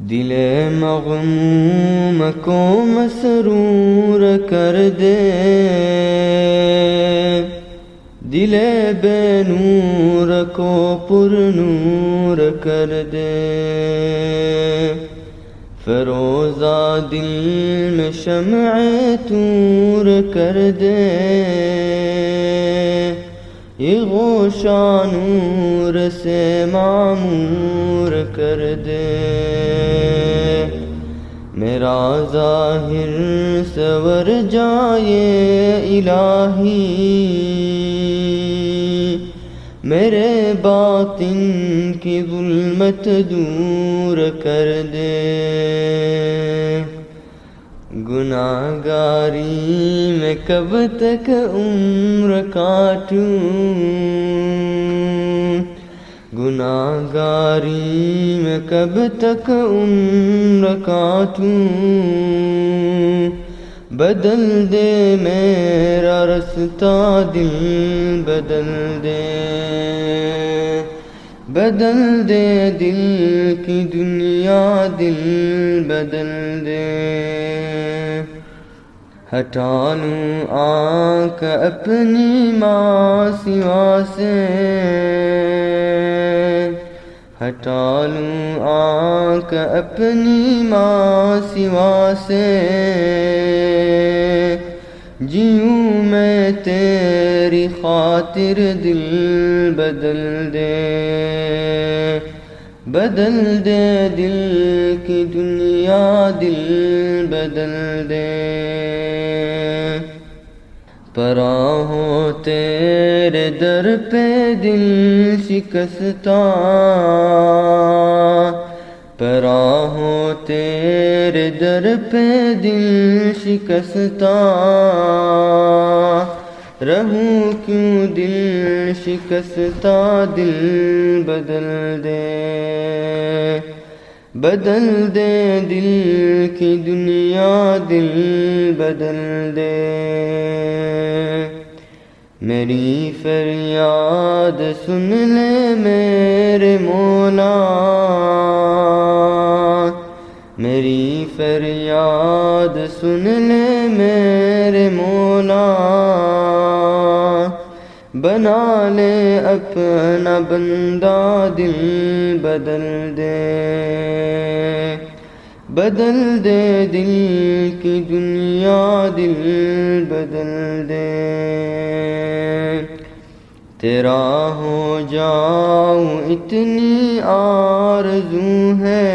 دل مغموم کو مسرور کر دے۔ دل بے نور کو پر نور کر دے۔ فروزہ دل میں شمع تور کر دے۔ یہ گوشہ نور سے معمور کر دے۔ میرا ظاہر سور جائے الہی۔ میرے باطن کی ظلمت دور کر دے۔ گناہ گاری میں کب تک عمر کاٹوں؟ گناہ گاری میں کب تک عمر کاٹوں؟ بدل دے میرا رستہ، دل بدل دے۔ بدل دے دل کی دنیا، دل بدل دے۔ ہٹا لوں آنکھ اپنی ماں سوا سے۔ ہٹا لوں آنکھ اپنی ماں سوا سے۔ جیوں میں تیری خاطر دل بدل دے بدل دے دل کی دنیا دل بدل دے۔ پرا ہو تیرے در پہ دل شکستہ پرا ہو تیرے در پہ دل شکستہ رہوں کیوں دل شکستہ دل بدل دے۔ بدل دے دل کی دنیا، دل بدل دے۔ میری فریاد سن لے میرے مولا میری فریاد سن لے میرے مولا بنا لے اپنا بندہ دل بدل دے بدل دے دل کی دنیا، دل بدل دے۔ تیرا ہو جاؤں اتنی آرزو ہے۔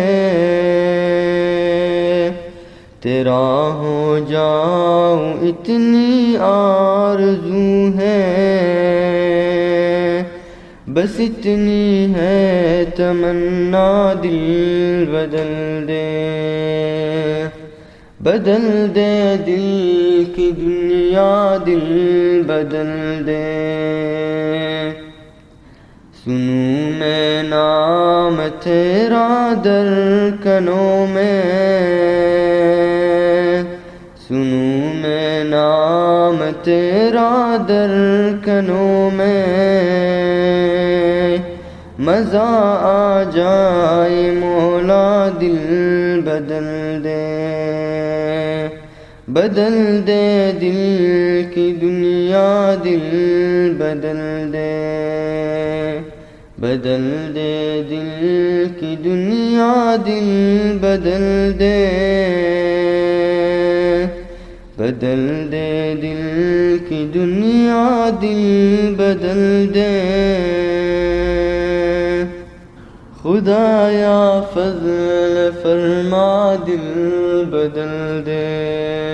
تیرا ہو جاؤں اتنی آرزو ہے۔ بس اتنی ہے تمنا دل بدل دے۔ بدل دے دل کی دنیا دل بدل دے۔ سنوں میں نام تیرا در کنوں میں۔ سنوں میں نام تیرا در کنوں میں۔ مزہ آ جائے، مولا دل بدل دے۔ بدل دے دل کی دنیا، دل بدل دے۔ بدل دے دل کی دنیا، دل بدل دے۔ بدل دے دل کی دنیا، دل بدل دے۔ خدایا فضل فرما دل بدل دے۔